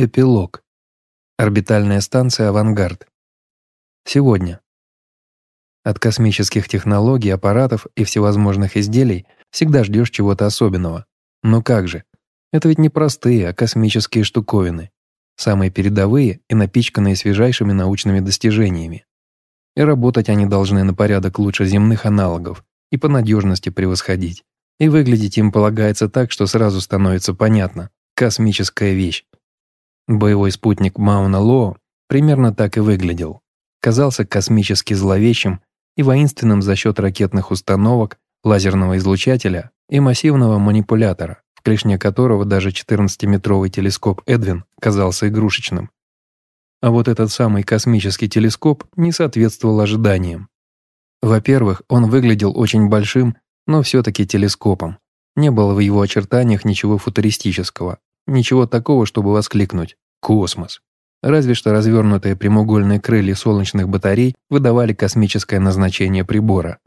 Эпилог. Орбитальная станция «Авангард». Сегодня. От космических технологий, аппаратов и всевозможных изделий всегда ждешь чего-то особенного. Но как же? Это ведь не простые, а космические штуковины. Самые передовые и напичканные свежайшими научными достижениями. И работать они должны на порядок лучше земных аналогов и по надежности превосходить. И выглядеть им полагается так, что сразу становится понятно – космическая вещь. Боевой спутник Мауна Лоо примерно так и выглядел. Казался космически зловещим и воинственным за счет ракетных установок, лазерного излучателя и массивного манипулятора, в клешне которого даже 14-метровый телескоп Эдвин казался игрушечным. А вот этот самый космический телескоп не соответствовал ожиданиям. Во-первых, он выглядел очень большим, но все-таки телескопом. Не было в его очертаниях ничего футуристического, Ничего такого, чтобы воскликнуть «Космос». Разве что развернутые прямоугольные крылья солнечных батарей выдавали космическое назначение прибора.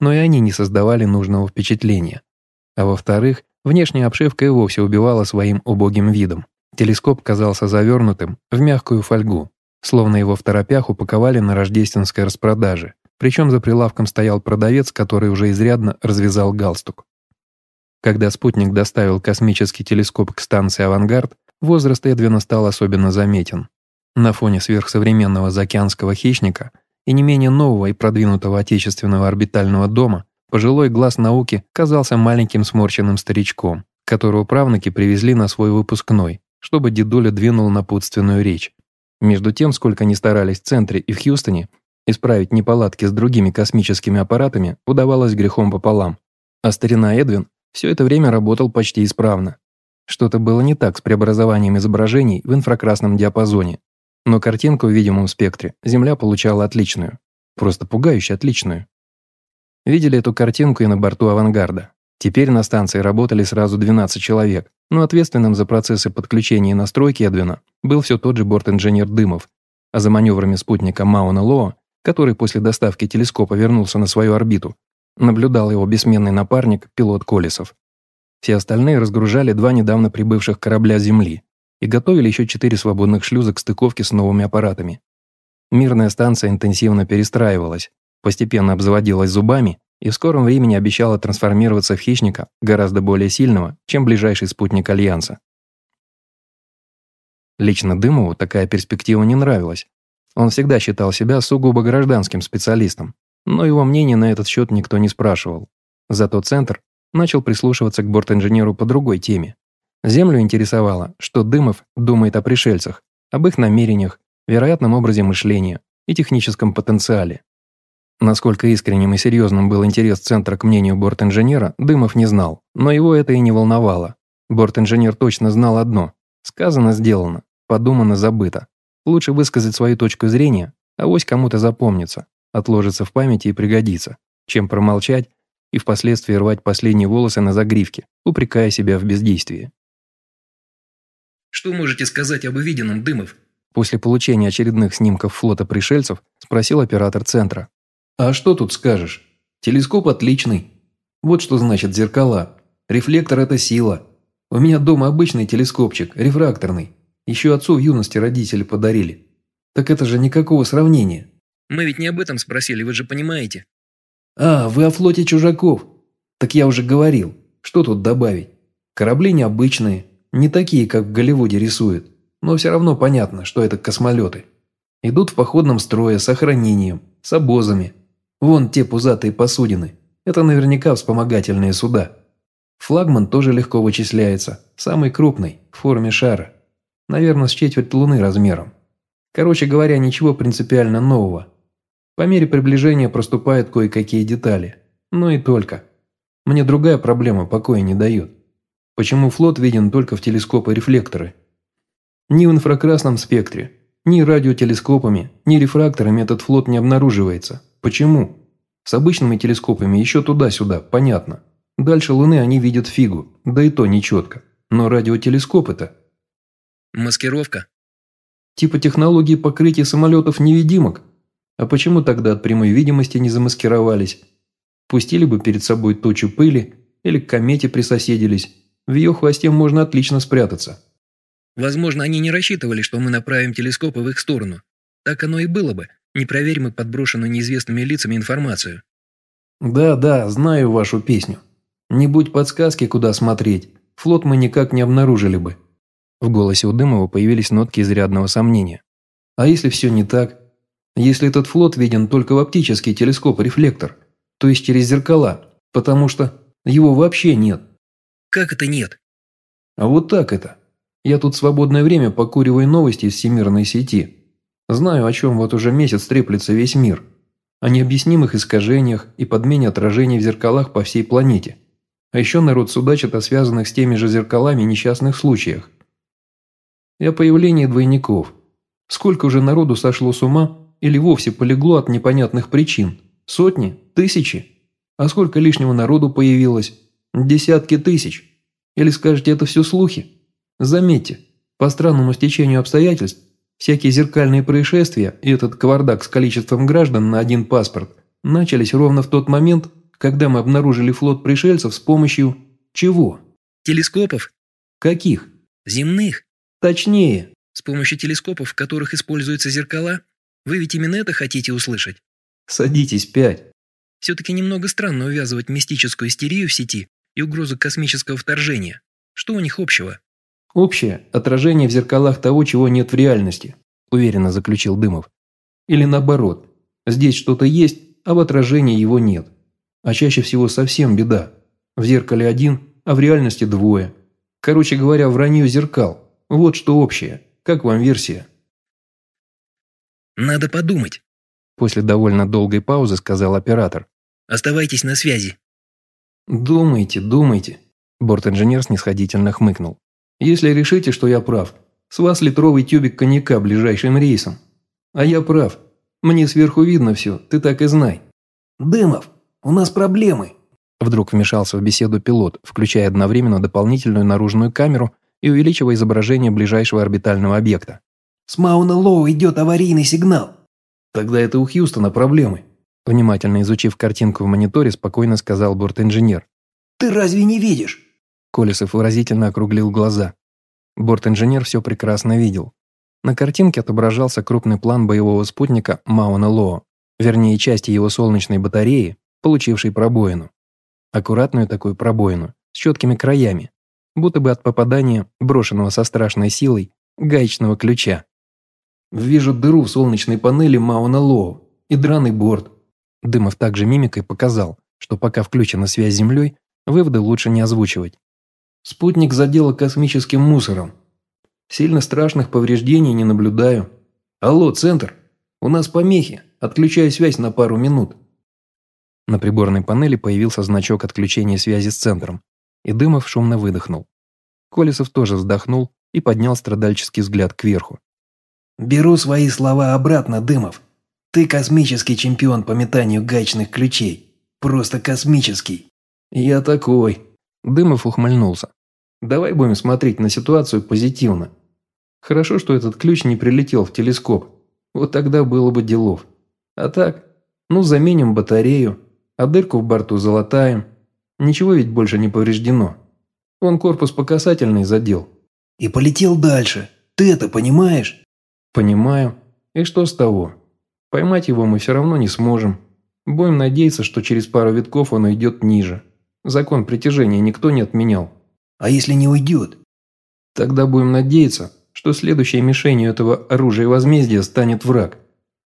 Но и они не создавали нужного впечатления. А во-вторых, внешняя обшивка и вовсе убивала своим убогим видом. Телескоп казался завернутым в мягкую фольгу, словно его в торопях упаковали на рождественской распродаже. Причем за прилавком стоял продавец, который уже изрядно развязал галстук. Когда спутник доставил космический телескоп к станции «Авангард», возраст Эдвина стал особенно заметен. На фоне сверхсовременного заокеанского хищника и не менее нового и продвинутого отечественного орбитального дома пожилой глаз науки казался маленьким сморщенным старичком, которого правнуки привезли на свой выпускной, чтобы дедуля двинул напутственную речь. Между тем, сколько ни старались в центре и в Хьюстоне, исправить неполадки с другими космическими аппаратами удавалось грехом пополам. А старина Эдвин все это время работал почти исправно. Что-то было не так с преобразованием изображений в инфракрасном диапазоне. Но картинку в видимом спектре Земля получала отличную. Просто пугающе отличную. Видели эту картинку и на борту «Авангарда». Теперь на станции работали сразу 12 человек, но ответственным за процессы подключения и настройки Эдвина был все тот же борт-инженер Дымов, а за маневрами спутника Мауна Лоа, который после доставки телескопа вернулся на свою орбиту, Наблюдал его бессменный напарник, пилот Колесов. Все остальные разгружали два недавно прибывших корабля Земли и готовили еще четыре свободных шлюза к стыковке с новыми аппаратами. Мирная станция интенсивно перестраивалась, постепенно обзаводилась зубами и в скором времени обещала трансформироваться в хищника гораздо более сильного, чем ближайший спутник Альянса. Лично Дымову такая перспектива не нравилась. Он всегда считал себя сугубо гражданским специалистом, но его мнение на этот счет никто не спрашивал. Зато Центр начал прислушиваться к бортинженеру по другой теме. Землю интересовало, что Дымов думает о пришельцах, об их намерениях, вероятном образе мышления и техническом потенциале. Насколько искренним и серьезным был интерес Центра к мнению бортинженера, Дымов не знал, но его это и не волновало. Бортинженер точно знал одно – сказано, сделано, подумано, забыто. Лучше высказать свою точку зрения, а вось кому-то запомнится отложится в памяти и пригодится, чем промолчать и впоследствии рвать последние волосы на загривке, упрекая себя в бездействии. «Что можете сказать об увиденном, Дымов?» После получения очередных снимков флота пришельцев спросил оператор центра. «А что тут скажешь? Телескоп отличный. Вот что значит зеркала. Рефлектор – это сила. У меня дома обычный телескопчик, рефракторный. Еще отцу в юности родители подарили. Так это же никакого сравнения. Мы ведь не об этом спросили, вы же понимаете». «А, вы о флоте чужаков. Так я уже говорил. Что тут добавить? Корабли необычные, не такие, как в Голливуде рисуют. Но все равно понятно, что это космолеты. Идут в походном строе с охранением, с обозами. Вон те пузатые посудины. Это наверняка вспомогательные суда. Флагман тоже легко вычисляется, самый крупный, в форме шара. Наверное, с четверть луны размером. Короче говоря, ничего принципиально нового. По мере приближения проступают кое-какие детали. Но и только. Мне другая проблема покоя не дает. Почему флот виден только в телескопы рефлекторы? Ни в инфракрасном спектре, ни радиотелескопами, ни рефракторами этот флот не обнаруживается. Почему? С обычными телескопами еще туда-сюда, понятно. Дальше Луны они видят фигу, да и то нечетко. Но радиотелескопы-то... Маскировка? Типа технологии покрытия самолетов невидимок. А почему тогда от прямой видимости не замаскировались? Пустили бы перед собой тучу пыли или к комете присоседились. В ее хвосте можно отлично спрятаться. Возможно, они не рассчитывали, что мы направим телескопы в их сторону. Так оно и было бы, не проверим мы подброшенную неизвестными лицами информацию. Да, да, знаю вашу песню. Не будь подсказки, куда смотреть, флот мы никак не обнаружили бы. В голосе у Дымова появились нотки изрядного сомнения. А если все не так? Если этот флот виден только в оптический телескоп-рефлектор, то есть через зеркала, потому что его вообще нет. Как это нет? А вот так это. Я тут свободное время покуриваю новости из всемирной сети. Знаю, о чем вот уже месяц треплется весь мир. О необъяснимых искажениях и подмене отражений в зеркалах по всей планете. А еще народ судачит о связанных с теми же зеркалами несчастных случаях. И о появлении двойников. Сколько уже народу сошло с ума или вовсе полегло от непонятных причин? Сотни? Тысячи? А сколько лишнего народу появилось? Десятки тысяч. Или скажете, это все слухи? Заметьте, по странному стечению обстоятельств, всякие зеркальные происшествия и этот кавардак с количеством граждан на один паспорт начались ровно в тот момент, когда мы обнаружили флот пришельцев с помощью чего? Телескопов? Каких? Земных? Точнее. С помощью телескопов, в которых используются зеркала? Вы ведь именно это хотите услышать? Садитесь пять. Все-таки немного странно увязывать мистическую истерию в сети и угрозу космического вторжения. Что у них общего? Общее – отражение в зеркалах того, чего нет в реальности, уверенно заключил Дымов. Или наоборот, здесь что-то есть, а в отражении его нет. А чаще всего совсем беда. В зеркале один, а в реальности двое. Короче говоря, вранье зеркал. Вот что общее. Как вам версия? Надо подумать. После довольно долгой паузы сказал оператор. Оставайтесь на связи. Думайте, думайте. Борт-инженер снисходительно хмыкнул. Если решите, что я прав, с вас литровый тюбик коньяка ближайшим рейсом. А я прав. Мне сверху видно все, ты так и знай. Дымов, у нас проблемы. Вдруг вмешался в беседу пилот, включая одновременно дополнительную наружную камеру и увеличивая изображение ближайшего орбитального объекта. С Мауна Лоу идет аварийный сигнал. Тогда это у Хьюстона проблемы. Внимательно изучив картинку в мониторе, спокойно сказал борт-инженер. Ты разве не видишь? Колесов выразительно округлил глаза. Борт-инженер все прекрасно видел. На картинке отображался крупный план боевого спутника Мауна Лоо, вернее части его солнечной батареи, получившей пробоину. Аккуратную такую пробоину, с четкими краями, будто бы от попадания, брошенного со страшной силой, гаечного ключа. «Вижу дыру в солнечной панели Мауна Лоо и драный борт». Дымов также мимикой показал, что пока включена связь с Землей, выводы лучше не озвучивать. Спутник задело космическим мусором. Сильно страшных повреждений не наблюдаю. Алло, центр, у нас помехи, отключаю связь на пару минут. На приборной панели появился значок отключения связи с центром, и Дымов шумно выдохнул. Колесов тоже вздохнул и поднял страдальческий взгляд кверху. «Беру свои слова обратно, Дымов. Ты космический чемпион по метанию гаечных ключей. Просто космический». «Я такой», Дымов ухмыльнулся. «Давай будем смотреть на ситуацию позитивно. Хорошо, что этот ключ не прилетел в телескоп. Вот тогда было бы делов. А так, ну заменим батарею, а дырку в борту залатаем. Ничего ведь больше не повреждено. Он корпус по касательной задел». «И полетел дальше. Ты это понимаешь?» «Понимаю. И что с того? Поймать его мы все равно не сможем. Будем надеяться, что через пару витков он уйдет ниже. Закон притяжения никто не отменял. А если не уйдет? Тогда будем надеяться, что следующей мишенью этого оружия возмездия станет враг.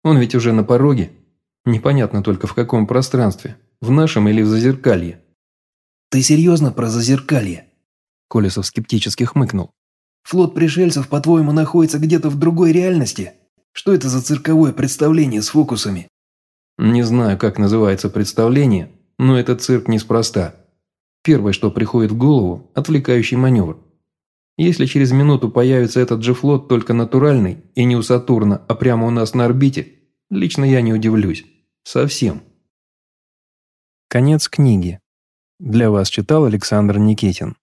Он ведь уже на пороге. Непонятно только в каком пространстве, в нашем или в зазеркалье. Ты серьезно про зазеркалье? Колесов скептически хмыкнул. Флот пришельцев, по-твоему, находится где-то в другой реальности? Что это за цирковое представление с фокусами? Не знаю, как называется представление, но этот цирк неспроста. Первое, что приходит в голову – отвлекающий маневр. Если через минуту появится этот же флот, только натуральный, и не у Сатурна, а прямо у нас на орбите, лично я не удивлюсь. Совсем. Конец книги. Для вас читал Александр Никитин.